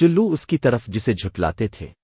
چلو اس کی طرف جسے جھٹلاتے تھے۔